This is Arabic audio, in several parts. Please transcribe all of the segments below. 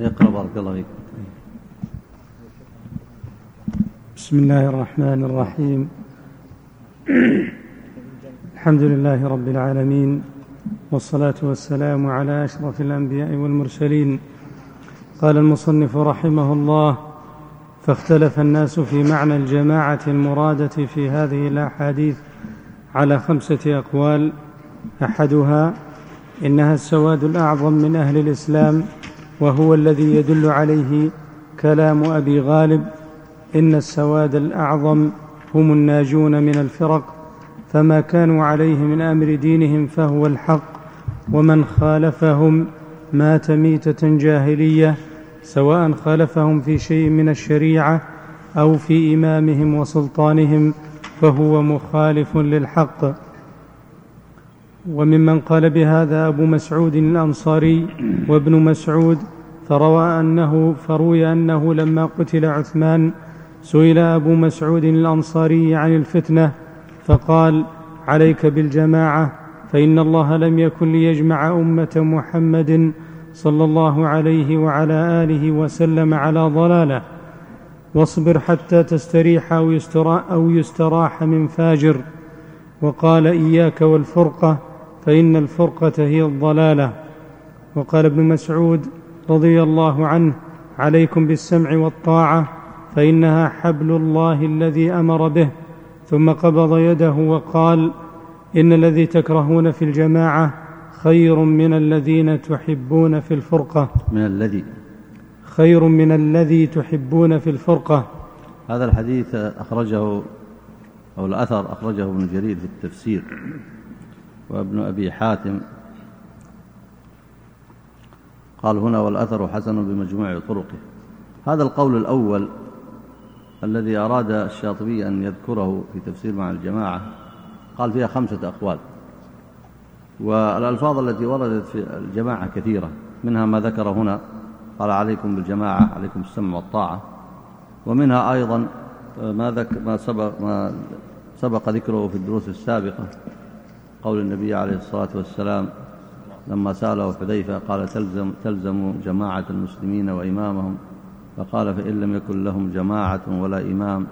اقرأ بارك الله فيك. بسم الله الرحمن الرحيم. الحمد لله رب العالمين والصلاة والسلام على أشرف الأنبياء والمرسلين. قال المصنف رحمه الله فاختلف الناس في معنى الجماعة المرادة في هذه الأحاديث على خمسة أقوال. أحدها إنها السواد الأعظم من أهل الإسلام وهو الذي يدل عليه كلام أبي غالب إن السواد الأعظم هم الناجون من الفرق فما كانوا عليه من أمر دينهم فهو الحق ومن خالفهم مات ميتة جاهلية سواء خالفهم في شيء من الشريعة أو في إمامهم وسلطانهم فهو مخالف للحق. وممن قال بهذا أبو مسعود الأنصاري وابن مسعود فروى أنه فروي أنه لما قتل عثمان سئل أبو مسعود الأنصاري عن الفتنة فقال عليك بالجماعة فإن الله لم يكن ليجمع أمة محمد صلى الله عليه وعلى آله وسلم على ضلاله. واصبر حتى تستريح أو يستراح, أو يستراح من فاجر. وقال إياك والفرقة فإن الفرقة هي الضلالة. وقال ابن مسعود رضي الله عنه عليكم بالسمع والطاعة فإنها حبل الله الذي أمر به. ثم قبض يده وقال إن الذي تكرهون في الجماعة خير من الذين تحبون في الفرقة. من الذي؟ خير من الذي تحبون في الفرقة. هذا الحديث أخرجه أو الأثر أخرجه ابن جرير في التفسير. وابن أبي حاتم قال هنا والأثر حسن بمجموع طرقه. هذا القول الأول الذي أراد الشاطبي أن يذكره في تفسير مع الجماعة قال فيها خمسة أقوال. والألفاظ التي وردت في الجماعة كثيرة منها ما ذكر هنا قال عليكم بالجماعة عليكم السمع والطاعة. ومنها أيضا ما, ذك ما, سبق, ما سبق ذكره في الدروس السابقة قول النبي عليه الصلاة والسلام لما سأله حذيفة قال تلزم, تلزم جماعة المسلمين وإمامهم فقال فإن لم يكن لهم جماعة ولا إمام.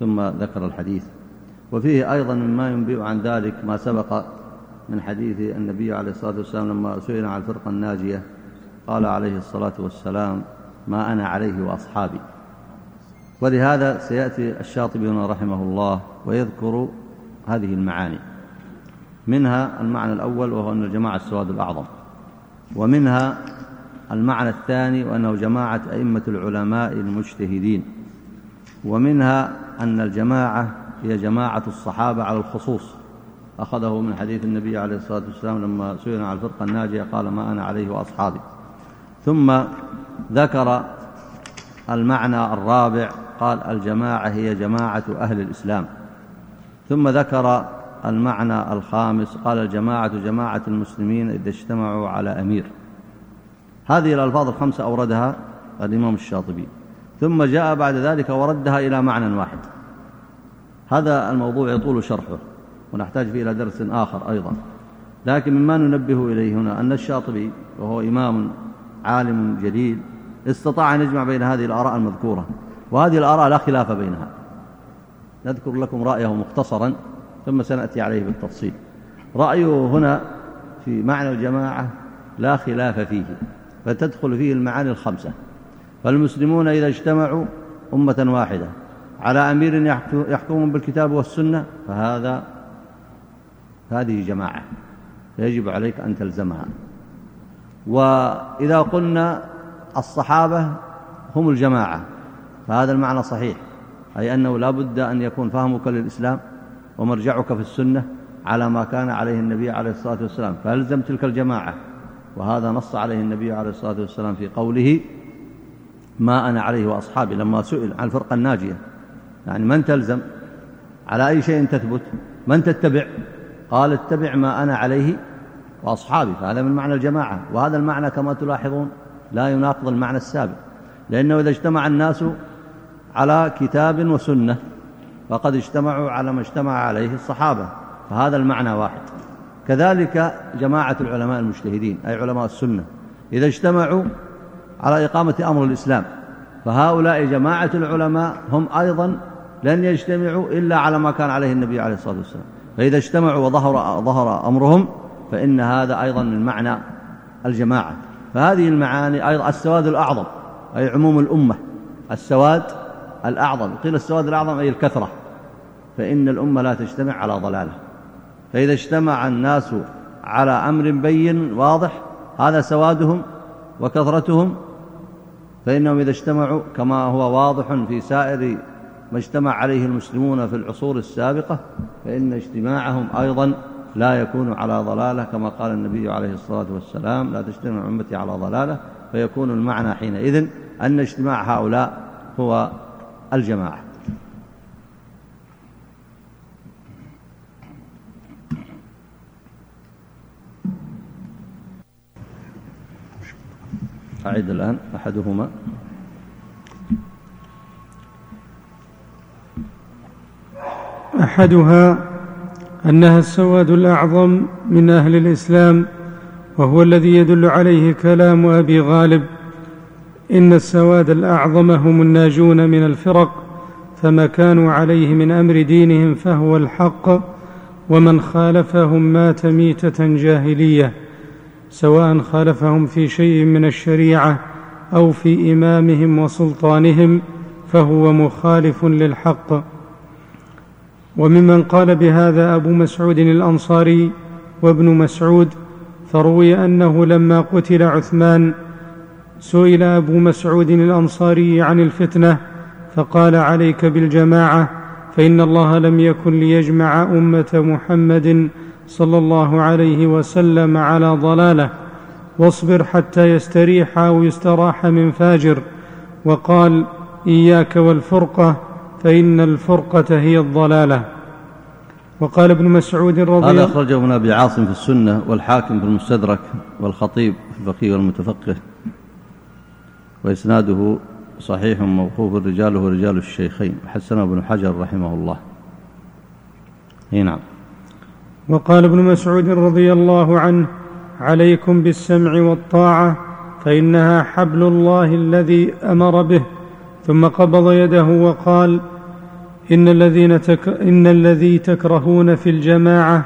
ثم ذكر الحديث. وفيه أيضا مما ينبئ عن ذلك ما سبق من حديث النبي عليه الصلاة والسلام لما سئل عن الفرقة الناجية. قال عليه الصلاة والسلام ما أنا عليه وأصحابي. ولهذا سيأتي الشاطبي رحمه الله ويذكر هذه المعاني. منها المعنى الأول وهو أن الجماعة السواد الأعظم ومنها المعنى الثاني وأنه جماعة أئمة العلماء المجتهدين ومنها أن الجماعة هي جماعة الصحابة على الخصوص. أخذه من حديث النبي عليه الصلاة والسلام لما سئل عن الفرقة الناجية قال ما أنا عليه وأصحابي. ثم ذكر المعنى الرابع قال الجماعة هي جماعة أهل الإسلام. ثم ذكر المعنى الخامس قال الجماعة جماعة المسلمين إذا اجتمعوا على أمير. هذه الألفاظ الخمسة أوردها الإمام الشاطبي. ثم جاء بعد ذلك وردها إلى معنى واحد. هذا الموضوع يطول شرحه ونحتاج فيه إلى درس آخر أيضا. لكن مما ننبه إليه هنا أن الشاطبي وهو إمام عالم جديد استطاع أن يجمع بين هذه الآراء المذكورة. وهذه الآراء لا خلاف بينها. نذكر لكم رأيه مختصرا. ثم سنأتي عليه بالتفصيل. رأيه هنا في معنى الجماعة لا خلاف فيه فتدخل فيه المعاني الخمسة. فالمسلمون إذا اجتمعوا أمة واحدة على أمير يحكمون بالكتاب والسنة فهذا هذه جماعة يجب عليك أن تلزمها. وإذا قلنا الصحابة هم الجماعة فهذا المعنى صحيح أي أنه لا بد أن يكون فهمك للإسلام ومرجعك في السنة على ما كان عليه النبي عليه الصلاة والسلام فألزم تلك الجماعة. وهذا نص عليه النبي عليه الصلاة والسلام في قوله ما أنا عليه وأصحابي. لما سئل عن الفرقة الناجية يعني من تلزم؟ على أي شيء تثبت؟ من تتبع؟ قال اتبع ما أنا عليه وأصحابي. فهذا من معنى الجماعة. وهذا المعنى كما تلاحظون لا يناقض المعنى السابق لأنه إذا اجتمع الناس على كتاب وسنة فقد اجتمعوا على ما اجتمع عليه الصحابة فهذا المعنى واحد. كذلك جماعة العلماء المجتهدين أي علماء السنة إذا اجتمعوا على إقامة أمر الإسلام فهؤلاء جماعة العلماء هم أيضا لن يجتمعوا إلا على ما كان عليه النبي عليه الصلاة والسلام. فإذا اجتمعوا وظهر ظهر أمرهم فإن هذا أيضا من معنى الجماعة. فهذه المعاني أيضا السواد الأعظم أي عموم الأمة السواد الأعظم. قيل السواد الأعظم أي الكثرة. فإن الأمة لا تجتمع على ضلالة. فإذا اجتمع الناس على أمر بين واضح هذا سوادهم وكثرتهم. فإنهم إذا اجتمعوا كما هو واضح في سائر ما اجتمع عليه المسلمون في العصور السابقة فإن اجتماعهم أيضا لا يكون على ضلالة. كما قال النبي عليه الصلاة والسلام لا تجتمع أمتي على ضلالة. فيكون المعنى حينئذ أن اجتماع هؤلاء هو الجماعة. أعد الآن أحدهما. أحدها أنها السواد الأعظم من أهل الإسلام وهو الذي يدل عليه كلام أبي غالب. إن السواد الأعظم هم الناجون من الفرق فما كانوا عليه من أمر دينهم فهو الحق ومن خالفهم مات ميتة جاهلية سواء خالفهم في شيء من الشريعة أو في إمامهم وسلطانهم فهو مخالف للحق. وممن قال بهذا أبو مسعود الأنصاري وابن مسعود فروي أنه لما قتل عثمان سئل أبو مسعود الأنصاري عن الفتنة فقال عليك بالجماعة فإن الله لم يكن ليجمع أمة محمد صلى الله عليه وسلم على ضلالة واصبر حتى يستريح أو يستراح من فاجر وقال إياك والفرقة فإن الفرقة هي الضلالة. وقال ابن مسعود رضي الله هذا أخرجه ابن أبي عاصم في السنة والحاكم في المستدرك والخطيب في الفقيه والمتفقه. وإسناده صحيح موقوف رجاله رجال الشيخين. حسنه ابن حجر رحمه الله. إي نعم. وقال ابن مسعود رضي الله عنه عليكم بالسمع والطاعة فإنها حبل الله الذي أمر به. ثم قبض يده وقال إن, الذين تك إن الذي تكرهون في الجماعة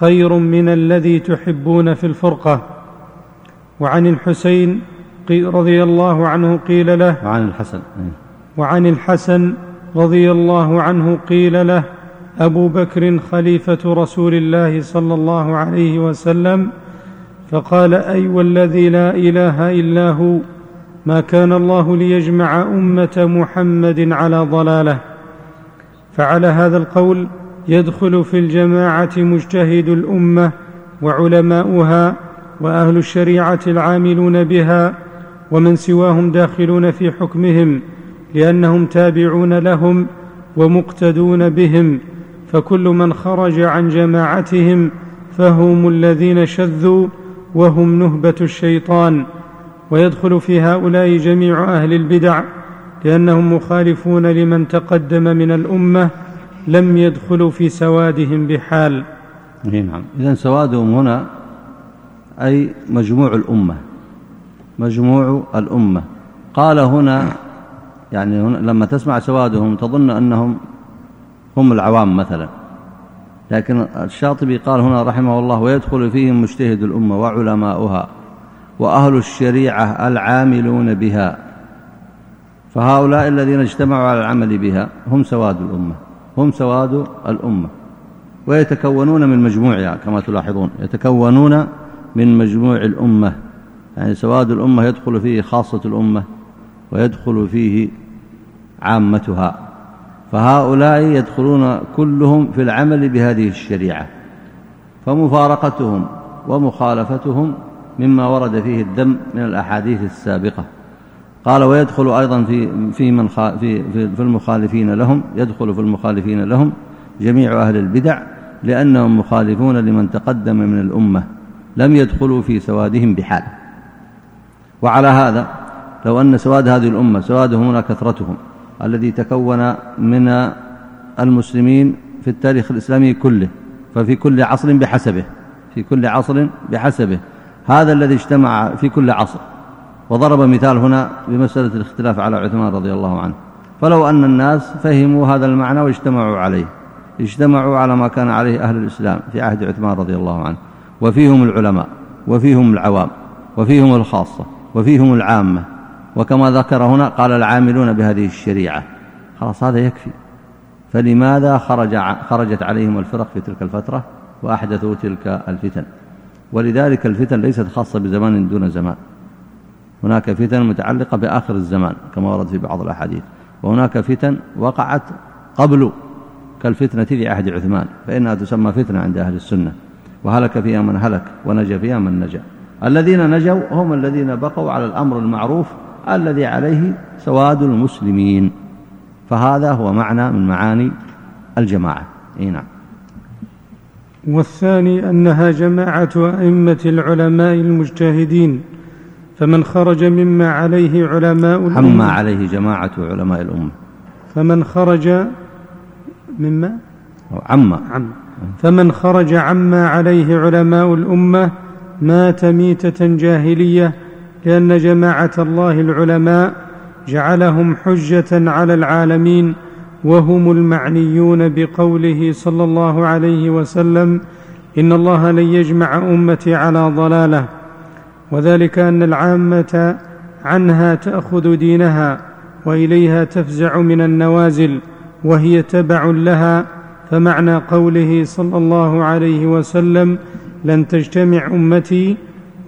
خير من الذي تحبون في الفرقة. وعن الحسين رضي الله عنه قيل له وعن الحسن وعن الحسن رضي الله عنه قيل له أبو بكر خليفة رسول الله صلى الله عليه وسلم فقال أي والذي لا إله إلا هو ما كان الله ليجمع أمة محمد على ضلاله. فعلى هذا القول يدخل في الجماعة مجتهد الأمة وعلماؤها وأهل الشريعة العاملون بها ومن سواهم داخلون في حكمهم لأنهم تابعون لهم ومقتدون بهم فكل من خرج عن جماعتهم فهم الذين شذوا وهم نهبة الشيطان. ويدخل في هؤلاء جميع أهل البدع لأنهم مخالفون لمن تقدم من الأمة لم يدخلوا في سوادهم بحال. نعم. اذا سوادهم هنا أي مجموع الأمة. مجموع الأمة. قال هنا يعني هنا لما تسمع سوادهم تظن أنهم هم العوام مثلا. لكن الشاطبي قال هنا رحمه الله ويدخل فيهم مجتهد الأمة وعلماؤها وأهل الشريعة العاملون بها. فهؤلاء الذين اجتمعوا على العمل بها هم سواد الأمة هم سواد الأمة. ويتكونون من مجموعها كما تلاحظون يتكونون من مجموع الأمة. يعني سواد الأمة يدخل فيه خاصة الأمة ويدخل فيه عامتها. فهؤلاء يدخلون كلهم في العمل بهذه الشريعة. فمفارقتهم ومخالفتهم مما ورد فيه الدم من الأحاديث السابقة. قال ويدخل أيضا في في من في في, في المخالفين لهم يدخل في المخالفين لهم جميع أهل البدع لأنهم مخالفون لمن تقدم من الأمة. لم يدخلوا في سوادهم بحال. وعلى هذا لو أن سواد هذه الأمة سوادهم هنا كثرتهم الذي تكون من المسلمين في التاريخ الإسلامي كله ففي كل عصر بحسبه في كل عصر بحسبه. هذا الذي اجتمع في كل عصر. وضرب مثال هنا بمسألة الاختلاف على عثمان رضي الله عنه. فلو أن الناس فهموا هذا المعنى واجتمعوا عليه. اجتمعوا على ما كان عليه أهل الإسلام في عهد عثمان رضي الله عنه. وفيهم العلماء وفيهم العوام وفيهم الخاصة. وفيهم العامة. وكما ذكر هنا قال العاملون بهذه الشريعة. خلاص هذا يكفي. فلماذا خرج خرجت عليهم الفرق في تلك الفترة؟ وأحدثوا تلك الفتن. ولذلك الفتن ليست خاصة بزمان دون زمان. هناك فتن متعلقة بآخر الزمان كما ورد في بعض الأحاديث. وهناك فتن وقعت قبل كالفتنة في عهد عثمان فإنها تسمى فتنة عند أهل السنة. وهلك فيها من هلك ونجى فيها من نجا. الذين نجوا هم الذين بقوا على الأمر المعروف الذي عليه سواد المسلمين. فهذا هو معنى من معاني الجماعة. إي نعم. والثاني أنها جماعة أئمة العلماء المجتهدين فمن خرج مما عليه علماء الأمة. عما عليه جماعة علماء الأمة. فمن خرج مما؟ عما عما فمن خرج عما عليه علماء الأمة مات ميتة جاهلية لأن جماعة الله العلماء جعلهم حجة على العالمين وهم المعنيون بقوله صلى الله عليه وسلم إن الله لن يجمع أمتي على ضلالة. وذلك أن العامة عنها تأخذ دينها وإليها تفزع من النوازل وهي تبع لها فمعنى قوله صلى الله عليه وسلم لن تجتمع أمتي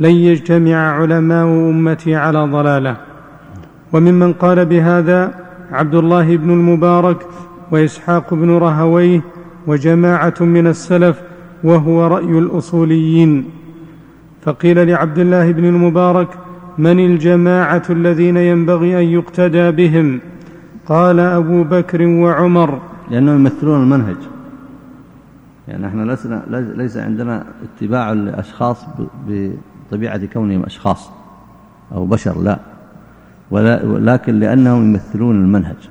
لن يجتمع علماء أمتي على ضلالة. وممن قال بهذا عبد الله بن المبارك وإسحاق بن رهويه وجماعة من السلف وهو رأي الأصوليين. فقيل لعبد الله بن المبارك من الجماعة الذين ينبغي أن يقتدى بهم؟ قال أبو بكر وعمر. لأنهم يمثلون المنهج. يعني إحنا لسنا ليس عندنا اتباع لأشخاص بطبيعة كونهم أشخاص أو بشر لا. ولكن لأنهم يمثلون المنهج.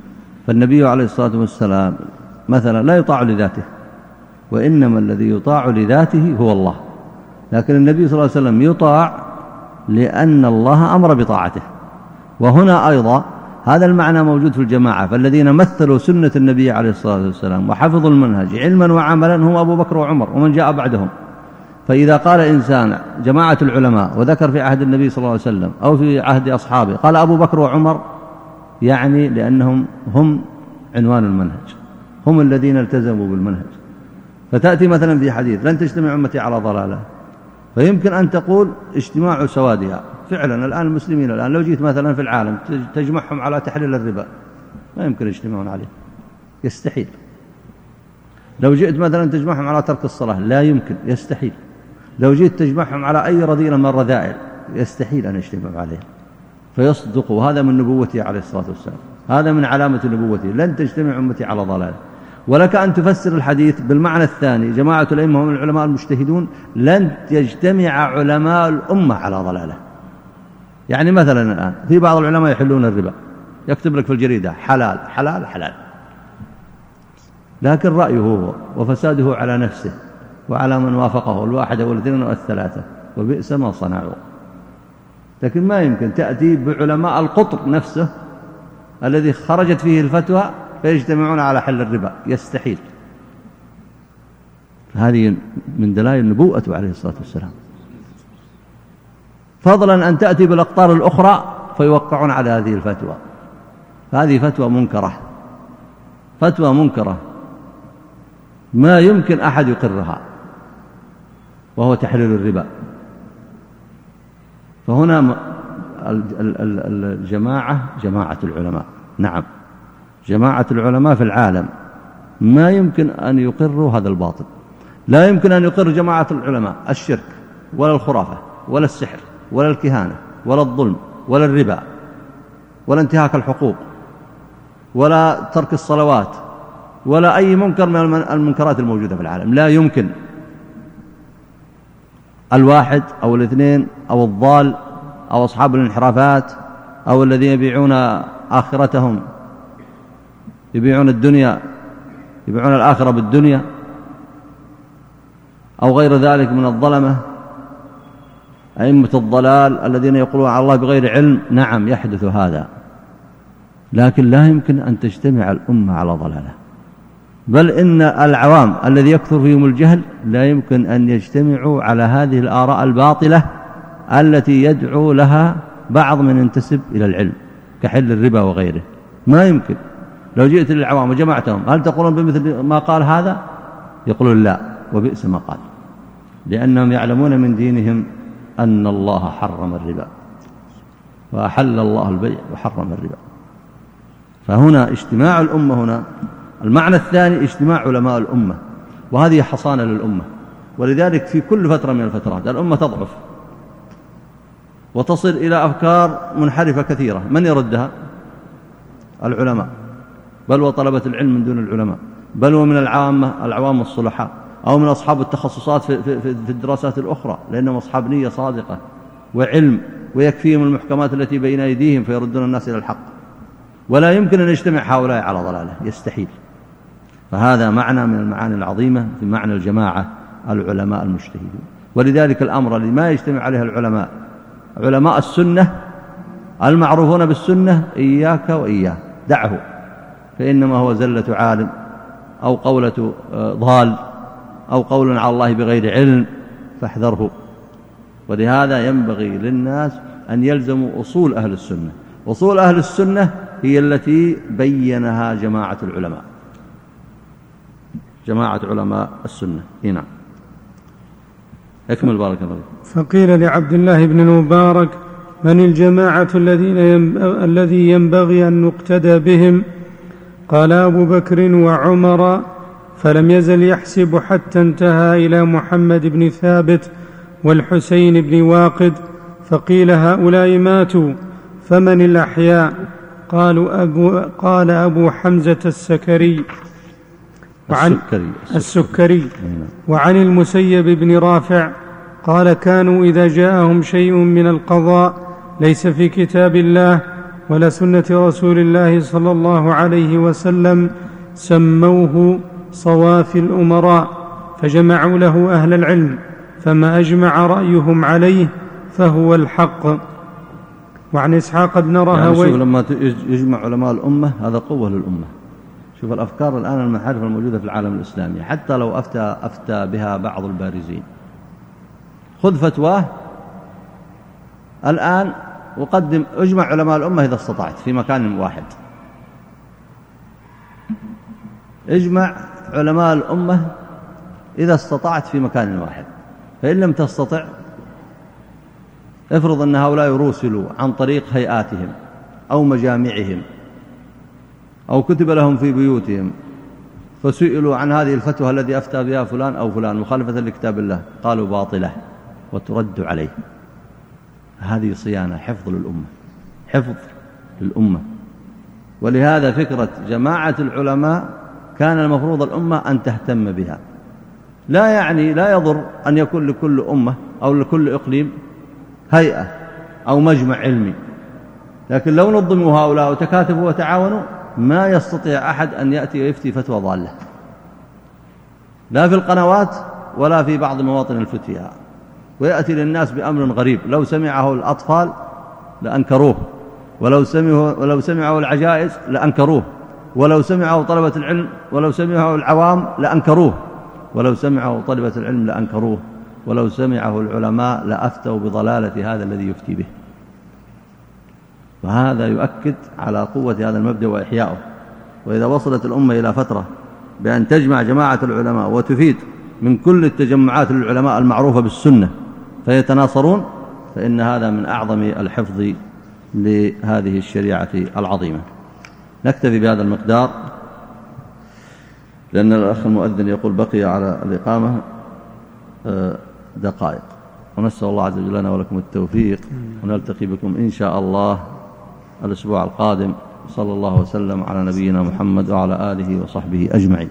فالنبي عليه الصلاة والسلام مثلا لا يطاع لذاته وإنما الذي يطاع لذاته هو الله. لكن النبي صلى الله عليه وسلم يطاع لأن الله أمر بطاعته. وهنا أيضا هذا المعنى موجود في الجماعة. فالذين مثلوا سنة النبي عليه الصلاة والسلام وحفظوا المنهج علما وعملا هم أبو بكر وعمر ومن جاء بعدهم. فإذا قال إنسان جماعة العلماء وذكر في عهد النبي صلى الله عليه وسلم أو في عهد أصحابه قال أبو بكر وعمر يعني لأنهم هم عنوان المنهج. هم الذين التزموا بالمنهج. فتأتي مثلا في حديث لن تجتمع أمتي على ضلالة. فيمكن أن تقول اجتماع سوادها. فعلا الآن المسلمين الآن لو جيت مثلا في العالم تجمعهم على تحليل الربا ما يمكن يجتمعون عليه. يستحيل. لو جئت مثلا تجمعهم على ترك الصلاة لا يمكن يستحيل. لو جئت تجمعهم على أي رذيلة من الرذائل يستحيل أن يجتمعوا عليه. فيصدق وهذا من نبوته عليه الصلاة والسلام. هذا من علامة نبوته. لن تجتمع أمتي على ضلال. ولك أن تفسر الحديث بالمعنى الثاني. جماعة الأئمة هم العلماء المجتهدون لن يجتمع علماء الأمة على ضلاله. يعني مثلا الآن في بعض العلماء يحلون الربا يكتب لك في الجريدة حلال حلال حلال. لكن رأيه هو وفساده على نفسه وعلى من وافقه الواحد والاثنين والثلاثة وبئس ما صنعوا. لكن ما يمكن تأتي بعلماء القطر نفسه الذي خرجت فيه الفتوى فيجتمعون على حل الربا يستحيل. هذه من دلائل النبوة عليه الصلاة والسلام. فضلا أن تأتي بالأقطار الأخرى فيوقعون على هذه الفتوى. هذه فتوى منكرة. فتوى منكرة. ما يمكن أحد يقرها. وهو تحليل الربا. فهنا الجماعة جماعة العلماء. نعم. جماعة العلماء في العالم. ما يمكن أن يقروا هذا الباطل. لا يمكن أن يقر جماعة العلماء الشرك ولا الخرافة ولا السحر. ولا الكهانة ولا الظلم ولا الربا ولا انتهاك الحقوق ولا ترك الصلوات ولا أي منكر من المنكرات الموجودة في العالم. لا يمكن. الواحد أو الاثنين أو الضال أو أصحاب الانحرافات أو الذين يبيعون آخرتهم يبيعون الدنيا يبيعون الآخرة بالدنيا أو غير ذلك من الظلمة أئمة الضلال الذين يقولون على الله بغير علم نعم يحدث هذا. لكن لا يمكن أن تجتمع الأمة على ضلالة. بل إن العوام الذي يكثر فيهم الجهل لا يمكن أن يجتمعوا على هذه الآراء الباطلة التي يدعو لها بعض من ينتسب إلى العلم كحل الربا وغيره. ما يمكن. لو جئت للعوام وجمعتهم هل تقولون بمثل ما قال هذا؟ يقولون لا وبئس ما قال. لأنهم يعلمون من دينهم أن الله حرم الربا وأحل الله البيع وحرم الربا. فهنا اجتماع الأمة هنا المعنى الثاني اجتماع علماء الأمة وهذه حصانة للأمة. ولذلك في كل فترة من الفترات الأمة تضعف وتصل إلى أفكار منحرفة كثيرة. من يردها؟ العلماء. بل وطلبة العلم من دون العلماء. بل ومن العامة العوام الصلحاء. أو من أصحاب التخصصات في, في, في الدراسات الأخرى لأنهم أصحاب نية صادقة وعلم ويكفيهم المحكمات التي بين أيديهم فيردون الناس إلى الحق. ولا يمكن أن يجتمع هؤلاء على ضلالة يستحيل. فهذا معنى من المعاني العظيمة في معنى الجماعة العلماء المجتهدون. ولذلك الأمر الذي ما يجتمع عليه العلماء علماء السنة المعروفون بالسنة إياك وإياه. دعه فإنما هو زلة عالم أو قولة آه، ضال. أو قول على الله بغير علم فاحذره. ولهذا ينبغي للناس أن يلزموا أصول أهل السنة. أصول أهل السنة هي التي بينها جماعة العلماء. جماعة علماء السنة. نعم. اكمل بارك الله فقيل لعبد الله بن المبارك من الجماعة الذين الذي ينبغي أن نقتدى بهم؟ قال أبو بكر وعمر فلم يزل يحسب حتى انتهى إلى محمد بن ثابت والحسين بن واقد فقيل هؤلاء ماتوا فمن الأحياء؟ قالوا أبو قال أبو حمزة السكري. وعن السكري, السكري. نعم. وعن المسيب بن رافع قال كانوا إذا جاءهم شيء من القضاء ليس في كتاب الله ولا سنة رسول الله صلى الله عليه وسلم سموه صوافي الأمراء فجمعوا له أهل العلم فما أجمع رأيهم عليه فهو الحق. وعن إسحاق بن رهوي يعني لما يجمع علماء الأمة هذا قوة للأمة. شوف الأفكار الآن المحارف الموجودة في العالم الإسلامي حتى لو أفتى, أفتى بها بعض البارزين. خذ فتواه الآن وقدم اجمع علماء الأمة إذا استطعت في مكان واحد. اجمع علماء الأمة إذا استطعت في مكان واحد فإن لم تستطع افرض أن هؤلاء يرسلوا عن طريق هيئاتهم أو مجامعهم أو كتب لهم في بيوتهم فسئلوا عن هذه الفتوى الذي أفتى بها فلان أو فلان مخالفة لكتاب الله قالوا باطلة وترد عليه. هذه صيانة حفظ للأمة حفظ للأمة. ولهذا فكرة جماعة العلماء كان المفروض الأمة أن تهتم بها. لا يعني لا يضر أن يكون لكل أمة أو لكل إقليم هيئة أو مجمع علمي. لكن لو نظموا هؤلاء وتكاتفوا وتعاونوا ما يستطيع أحد أن يأتي ويفتي فتوى ضالة. لا في القنوات ولا في بعض مواطن الفتيا. ويأتي للناس بأمر غريب. لو سمعه الأطفال لأنكروه ولو سمعه, ولو سمعه العجائز لأنكروه. ولو سمعه طلبة العلم ولو سمعه العوام لأنكروه. ولو سمعه طلبة العلم لأنكروه. ولو سمعه العلماء لأفتوا بضلالة هذا الذي يفتي به. وهذا يؤكد على قوة هذا المبدأ وإحيائه وإذا وصلت الأمة إلى فترة بأن تجمع جماعة العلماء وتفيد من كل التجمعات للعلماء المعروفة بالسنة فيتناصرون فإن هذا من أعظم الحفظ لهذه الشريعة العظيمة. نكتفي بهذا المقدار لأن الأخ المؤذن يقول بقي على الإقامة آه، دقائق. ونسأل الله عز وجل لنا ولكم التوفيق ونلتقي بكم إن شاء الله الأسبوع القادم. صلى الله وسلم على نبينا محمد وعلى آله وصحبه أجمعين.